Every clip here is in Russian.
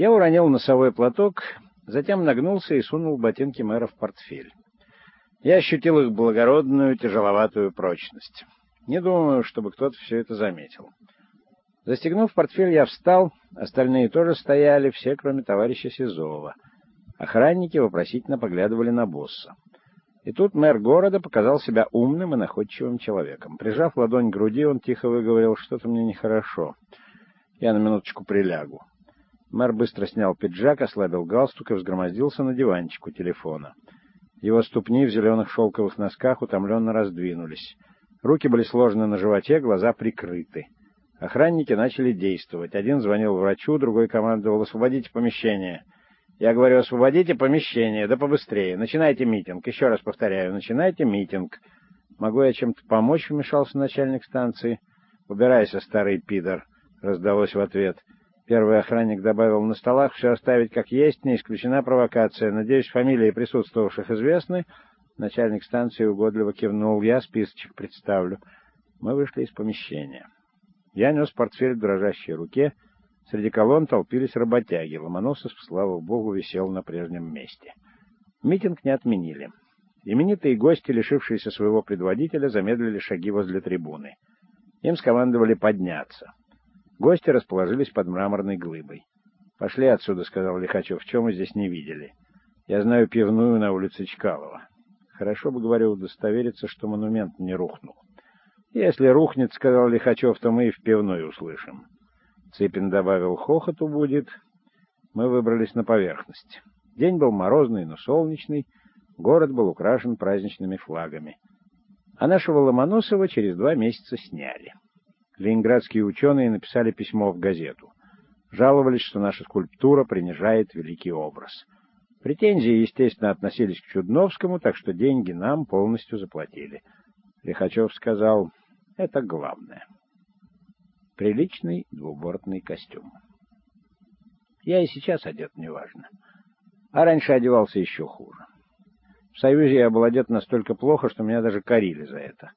Я уронил носовой платок, затем нагнулся и сунул ботинки мэра в портфель. Я ощутил их благородную, тяжеловатую прочность. Не думаю, чтобы кто-то все это заметил. Застегнув портфель, я встал, остальные тоже стояли, все, кроме товарища Сизова. Охранники вопросительно поглядывали на босса. И тут мэр города показал себя умным и находчивым человеком. Прижав ладонь к груди, он тихо выговорил, что-то мне нехорошо. Я на минуточку прилягу. Мэр быстро снял пиджак, ослабил галстук и взгромоздился на диванчик у телефона. Его ступни в зеленых шелковых носках утомленно раздвинулись. Руки были сложены на животе, глаза прикрыты. Охранники начали действовать. Один звонил врачу, другой командовал «Освободите помещение». Я говорю, освободите помещение, да побыстрее. Начинайте митинг. Еще раз повторяю, начинайте митинг. Могу я чем-то помочь, вмешался начальник станции. Убирайся, старый пидор, раздалось в ответ. Первый охранник добавил, на столах все оставить как есть, не исключена провокация. Надеюсь, фамилии присутствовавших известны. Начальник станции угодливо кивнул. Я списочек представлю. Мы вышли из помещения. Я нес портфель в дрожащей руке. Среди колонн толпились работяги. Ломоносов, слава богу, висел на прежнем месте. Митинг не отменили. Именитые гости, лишившиеся своего предводителя, замедлили шаги возле трибуны. Им скомандовали подняться. Гости расположились под мраморной глыбой. «Пошли отсюда», — сказал Лихачев. «Чем мы здесь не видели? Я знаю пивную на улице Чкалова. Хорошо бы, говорю, удостовериться, что монумент не рухнул». «Если рухнет, — сказал Лихачев, — то мы и в пивной услышим». Цыпин добавил, хохоту будет. Мы выбрались на поверхность. День был морозный, но солнечный. Город был украшен праздничными флагами. А нашего Ломоносова через два месяца сняли. Ленинградские ученые написали письмо в газету. Жаловались, что наша скульптура принижает великий образ. Претензии, естественно, относились к Чудновскому, так что деньги нам полностью заплатили. Лихачев сказал, это главное. Приличный двубортный костюм. Я и сейчас одет неважно. А раньше одевался еще хуже. В Союзе я был одет настолько плохо, что меня даже корили за это.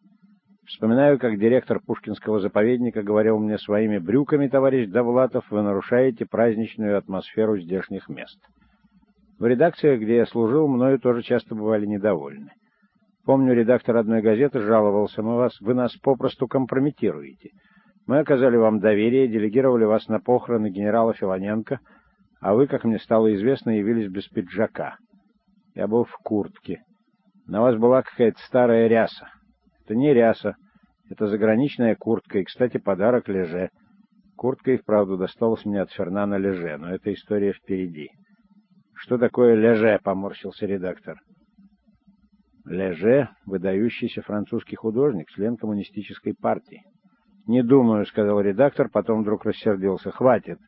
Вспоминаю, как директор Пушкинского заповедника говорил мне своими брюками, товарищ Довлатов, вы нарушаете праздничную атмосферу здешних мест. В редакциях, где я служил, мною тоже часто бывали недовольны. Помню, редактор одной газеты жаловался, мы вас, вы нас попросту компрометируете. Мы оказали вам доверие, делегировали вас на похороны генерала Филоненко, а вы, как мне стало известно, явились без пиджака. Я был в куртке. На вас была какая-то старая ряса. Это не ряса, это заграничная куртка, и, кстати, подарок Леже. Куртка и вправду досталась мне от Фернана Леже, но эта история впереди. «Что такое Леже?» — поморщился редактор. Леже — выдающийся французский художник, член коммунистической партии. «Не думаю», — сказал редактор, потом вдруг рассердился. «Хватит.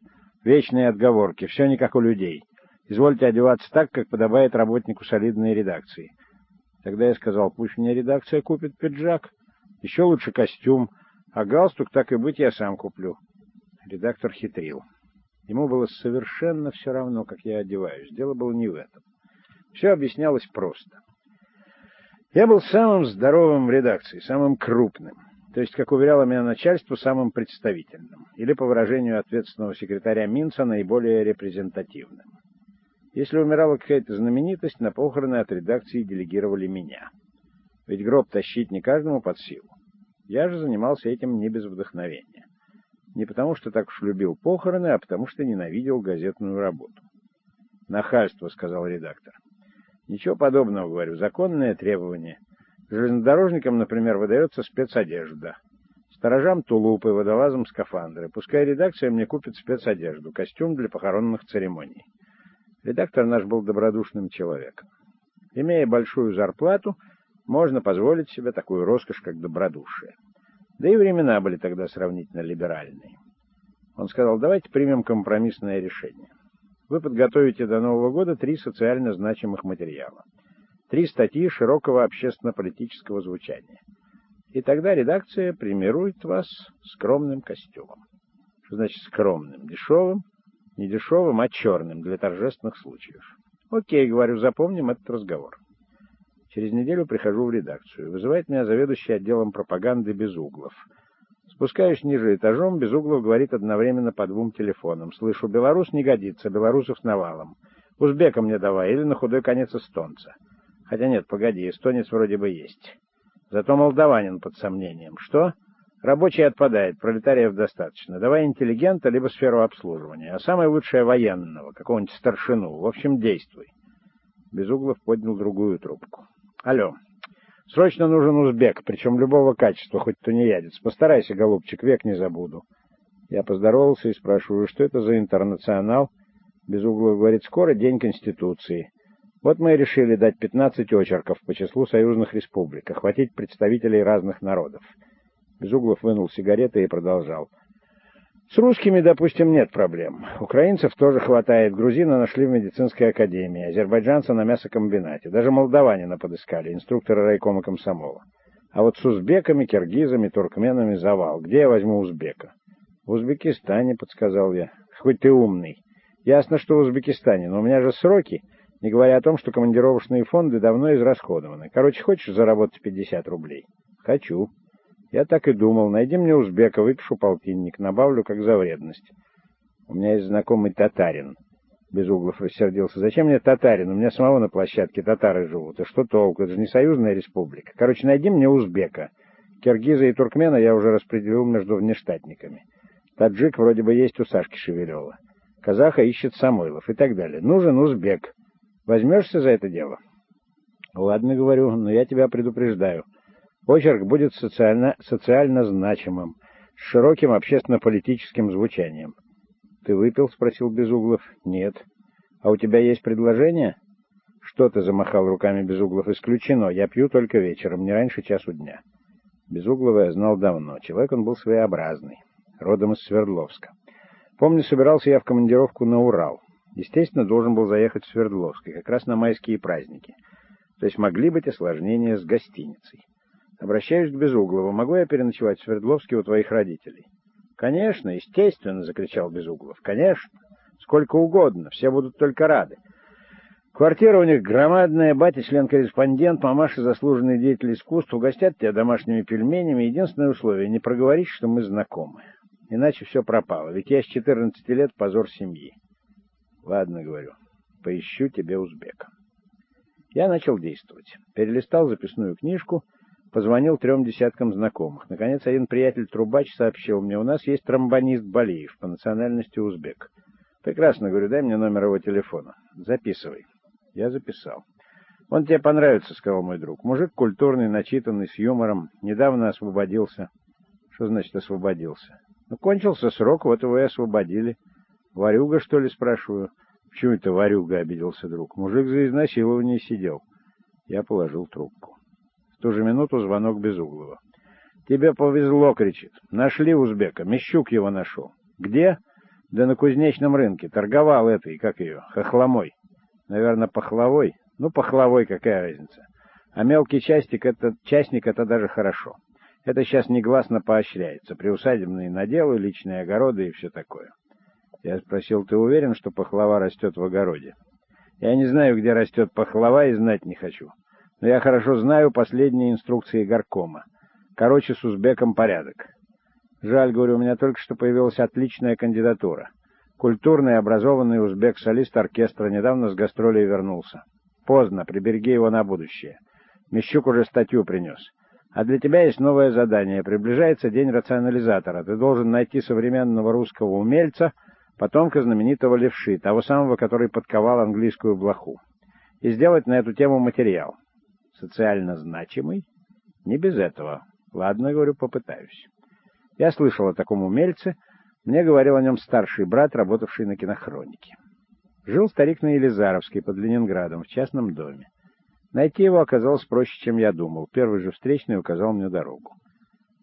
Вечные отговорки. Все не как у людей. Извольте одеваться так, как подобает работнику солидной редакции». Тогда я сказал, пусть мне редакция купит пиджак, еще лучше костюм, а галстук, так и быть, я сам куплю. Редактор хитрил. Ему было совершенно все равно, как я одеваюсь. Дело было не в этом. Все объяснялось просто. Я был самым здоровым в редакции, самым крупным, то есть, как уверяло меня начальство, самым представительным, или, по выражению ответственного секретаря Минца, наиболее репрезентативным. Если умирала какая-то знаменитость, на похороны от редакции делегировали меня. Ведь гроб тащить не каждому под силу. Я же занимался этим не без вдохновения. Не потому, что так уж любил похороны, а потому, что ненавидел газетную работу. «Нахальство», — сказал редактор. «Ничего подобного, говорю. Законное требование. Железнодорожникам, например, выдается спецодежда. Сторожам тулупы, водолазам скафандры. Пускай редакция мне купит спецодежду, костюм для похоронных церемоний». Редактор наш был добродушным человеком. Имея большую зарплату, можно позволить себе такую роскошь, как добродушие. Да и времена были тогда сравнительно либеральные. Он сказал, давайте примем компромиссное решение. Вы подготовите до Нового года три социально значимых материала. Три статьи широкого общественно-политического звучания. И тогда редакция премирует вас скромным костюмом. Что значит скромным? Дешевым? Не дешевым, а черным, для торжественных случаев. Окей, говорю, запомним этот разговор. Через неделю прихожу в редакцию. Вызывает меня заведующий отделом пропаганды Безуглов. Спускаюсь ниже этажом, Безуглов говорит одновременно по двум телефонам. Слышу, белорус не годится, белорусов навалом. Узбека мне давай, или на худой конец эстонца. Хотя нет, погоди, эстонец вроде бы есть. Зато молдаванин под сомнением. Что? Рабочий отпадает, пролетариев достаточно. Давай интеллигента, либо сферу обслуживания. А самое лучшее военного, какого-нибудь старшину. В общем, действуй. Безуглов поднял другую трубку. Алло. Срочно нужен узбек, причем любого качества, хоть тунеядец. Постарайся, голубчик, век не забуду. Я поздоровался и спрашиваю, что это за интернационал? Безуглов говорит, скоро день Конституции. Вот мы и решили дать 15 очерков по числу союзных республик, охватить представителей разных народов. Безуглов вынул сигареты и продолжал. С русскими, допустим, нет проблем. Украинцев тоже хватает. Грузина нашли в медицинской академии, азербайджанца на мясокомбинате. Даже молдаванина подыскали, инструктора райкома комсомола. А вот с узбеками, киргизами, туркменами завал. Где я возьму узбека? В Узбекистане, подсказал я. Хоть ты умный. Ясно, что в Узбекистане, но у меня же сроки, не говоря о том, что командировочные фонды давно израсходованы. Короче, хочешь заработать 50 рублей? Хочу. Я так и думал. Найди мне узбека, выпишу полтинник, набавлю как за вредность. У меня есть знакомый татарин. Безуглов рассердился. Зачем мне татарин? У меня самого на площадке татары живут. И что толку? Это же не союзная республика. Короче, найди мне узбека. Киргиза и туркмена я уже распределил между внештатниками. Таджик вроде бы есть у Сашки Шевелева. Казаха ищет Самойлов и так далее. Нужен узбек. Возьмешься за это дело? Ладно, говорю, но я тебя предупреждаю. Очерк будет социально, социально значимым, с широким общественно-политическим звучанием. «Ты выпил?» — спросил Безуглов. «Нет». «А у тебя есть предложение?» «Что ты?» — замахал руками Безуглов. «Исключено. Я пью только вечером, не раньше часу дня». Безуглова я знал давно. Человек он был своеобразный, родом из Свердловска. Помню, собирался я в командировку на Урал. Естественно, должен был заехать в Свердловск, как раз на майские праздники. То есть могли быть осложнения с гостиницей. Обращаюсь к Безуглову. Могу я переночевать в Свердловске у твоих родителей? Конечно, естественно, закричал Безуглов. Конечно. Сколько угодно. Все будут только рады. Квартира у них громадная, батя член-корреспондент, мамаша заслуженный деятель искусств, угостят тебя домашними пельменями. Единственное условие — не проговорить, что мы знакомы. Иначе все пропало, ведь я с 14 лет позор семьи. Ладно, говорю, поищу тебе узбека. Я начал действовать. Перелистал записную книжку — Позвонил трем десяткам знакомых. Наконец, один приятель-трубач сообщил мне, у нас есть тромбонист Балиев, по национальности узбек. Прекрасно, говорю, дай мне номер его телефона. Записывай. Я записал. Он тебе понравится, сказал мой друг. Мужик культурный, начитанный, с юмором. Недавно освободился. Что значит освободился? Ну, кончился срок, вот его и освободили. Варюга, что ли, спрашиваю? Почему это варюга, обиделся друг? Мужик за изнасилование сидел. Я положил трубку ту же минуту звонок Безуглова. «Тебе повезло!» — кричит. «Нашли узбека. Мещук его нашел». «Где?» «Да на кузнечном рынке. Торговал этой, как ее, хохломой». «Наверное, пахловой?» «Ну, пахловой, какая разница?» «А мелкий частик это, частник — это даже хорошо. Это сейчас негласно поощряется. Приусадебные наделы, личные огороды и все такое». Я спросил, «Ты уверен, что пахлава растет в огороде?» «Я не знаю, где растет пахлава, и знать не хочу» но я хорошо знаю последние инструкции горкома. Короче, с узбеком порядок. Жаль, говорю, у меня только что появилась отличная кандидатура. Культурный, образованный узбек-солист оркестра недавно с гастролей вернулся. Поздно, прибереги его на будущее. Мещук уже статью принес. А для тебя есть новое задание. Приближается день рационализатора. Ты должен найти современного русского умельца, потомка знаменитого левши, того самого, который подковал английскую блоху, и сделать на эту тему материал социально значимый? Не без этого. Ладно, говорю, попытаюсь. Я слышал о таком умельце. Мне говорил о нем старший брат, работавший на кинохронике. Жил старик на Елизаровской, под Ленинградом, в частном доме. Найти его оказалось проще, чем я думал. Первый же встречный указал мне дорогу.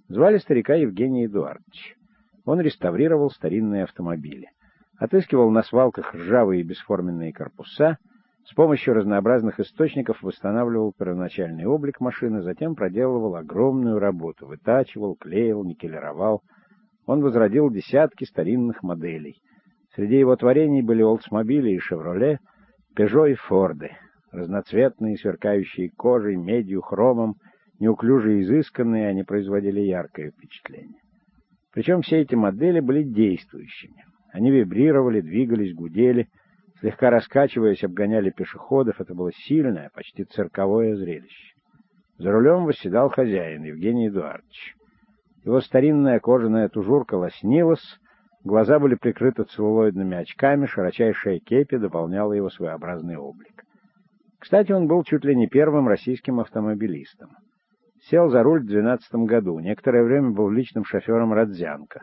Звали старика Евгений Эдуардович. Он реставрировал старинные автомобили. Отыскивал на свалках ржавые бесформенные корпуса — с помощью разнообразных источников восстанавливал первоначальный облик машины, затем проделывал огромную работу, вытачивал, клеил, никелировал. Он возродил десятки старинных моделей. Среди его творений были Олдсмобили и Шевроле, Пежо и Форды, разноцветные, сверкающие кожей, медью, хромом, неуклюже изысканные, они производили яркое впечатление. Причем все эти модели были действующими. Они вибрировали, двигались, гудели, слегка раскачиваясь, обгоняли пешеходов. Это было сильное, почти цирковое зрелище. За рулем восседал хозяин, Евгений Эдуардович. Его старинная кожаная тужурка лоснилась, глаза были прикрыты целлулоидными очками, широчайшая кепи дополняла его своеобразный облик. Кстати, он был чуть ли не первым российским автомобилистом. Сел за руль в 12 году, некоторое время был личным шофером Родзянко.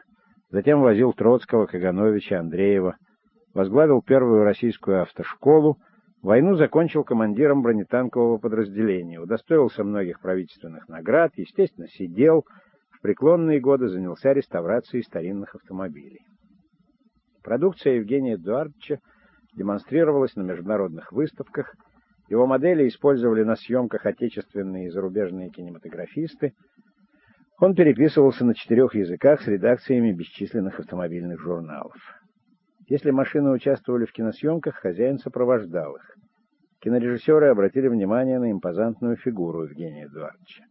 Затем возил Троцкого, Кагановича, Андреева. Возглавил первую российскую автошколу. Войну закончил командиром бронетанкового подразделения. Удостоился многих правительственных наград. Естественно, сидел. В преклонные годы занялся реставрацией старинных автомобилей. Продукция Евгения Эдуардовича демонстрировалась на международных выставках – его модели использовали на съемках отечественные и зарубежные кинематографисты. Он переписывался на четырех языках с редакциями бесчисленных автомобильных журналов. Если машины участвовали в киносъемках, хозяин сопровождал их. Кинорежиссеры обратили внимание на импозантную фигуру Евгения Эдуардовича.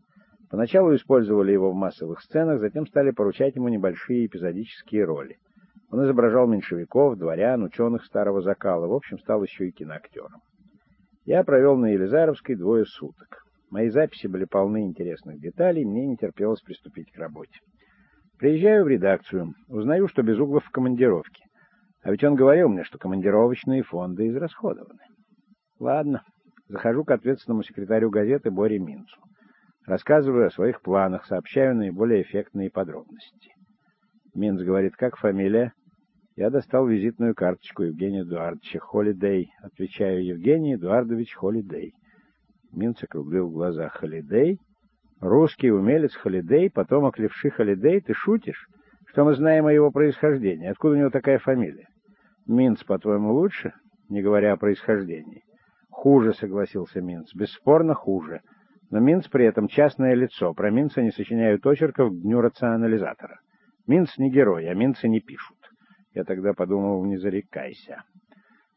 Поначалу использовали его в массовых сценах, затем стали поручать ему небольшие эпизодические роли. Он изображал меньшевиков, дворян, ученых старого закала, в общем, стал еще и киноактером. Я провел на Елизаровской двое суток. Мои записи были полны интересных деталей, мне не терпелось приступить к работе. Приезжаю в редакцию, узнаю, что Безуглов в командировке. А ведь он говорил мне, что командировочные фонды израсходованы. Ладно, захожу к ответственному секретарю газеты Боре Минцу. Рассказываю о своих планах, сообщаю наиболее эффектные подробности. Минц говорит, как фамилия? Я достал визитную карточку Евгения Эдуардовича. «Холидей». Отвечаю, Евгений Эдуардович Холидей. Минц округлил глаза. «Холидей? Русский умелец Холидей, потомок левши Холидей? Ты шутишь? Что мы знаем о его происхождении? Откуда у него такая фамилия? Минц, по-твоему, лучше? Не говоря о происхождении. Хуже, согласился Минц. Бесспорно, хуже. Но Минц при этом частное лицо. Про Минца не сочиняют очерков к дню рационализатора. Минц не герой, а Минцы не пишут. Я тогда подумал, не зарекайся.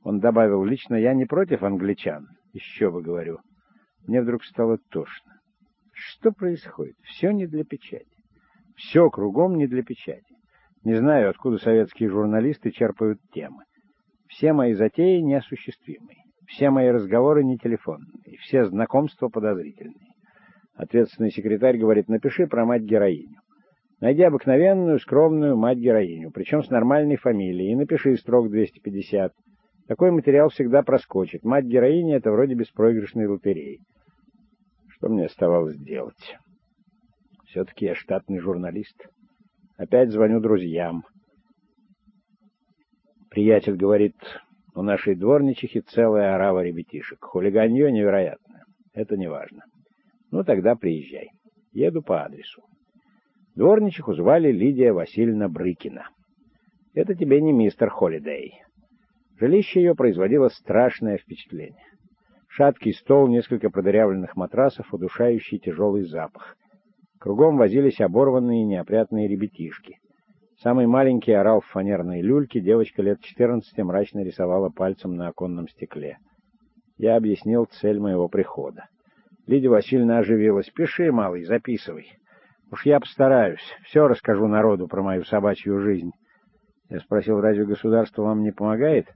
Он добавил, лично я не против англичан. Еще бы, говорю. Мне вдруг стало тошно. Что происходит? Все не для печати. Все кругом не для печати. Не знаю, откуда советские журналисты черпают темы. Все мои затеи неосуществимые. Все мои разговоры не телефонные. Все знакомства подозрительные. Ответственный секретарь говорит, напиши про мать-героиню. Найди обыкновенную, скромную мать-героиню, причем с нормальной фамилией, и напиши строк 250. Такой материал всегда проскочит. Мать-героиня — это вроде беспроигрышной лотереи. Что мне оставалось делать? Все-таки я штатный журналист. Опять звоню друзьям. Приятель говорит, у нашей дворничихи целая орава ребятишек. Хулиганье невероятное. Это не важно. Ну, тогда приезжай. Еду по адресу. Дворничиху звали Лидия Васильевна Брыкина. Это тебе не мистер Холидей. Жилище ее производило страшное впечатление. Шаткий стол, несколько продырявленных матрасов, удушающий тяжелый запах. Кругом возились оборванные неопрятные ребятишки. Самый маленький орал в фанерной люльке, девочка лет 14 мрачно рисовала пальцем на оконном стекле. Я объяснил цель моего прихода. Лидия Васильевна оживилась. «Пиши, малый, записывай». Уж я постараюсь. Все расскажу народу про мою собачью жизнь. Я спросил, разве государство вам не помогает?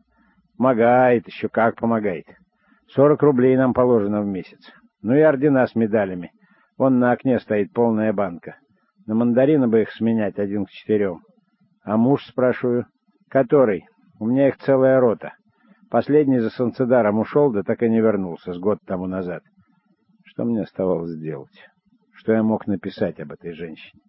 Помогает, еще как помогает. Сорок рублей нам положено в месяц. Ну и ордена с медалями. Вон на окне стоит полная банка. На мандарины бы их сменять один к четырем. А муж, спрашиваю, который? У меня их целая рота. Последний за Санцедаром ушел, да так и не вернулся с год тому назад. Что мне оставалось делать? что я мог написать об этой женщине.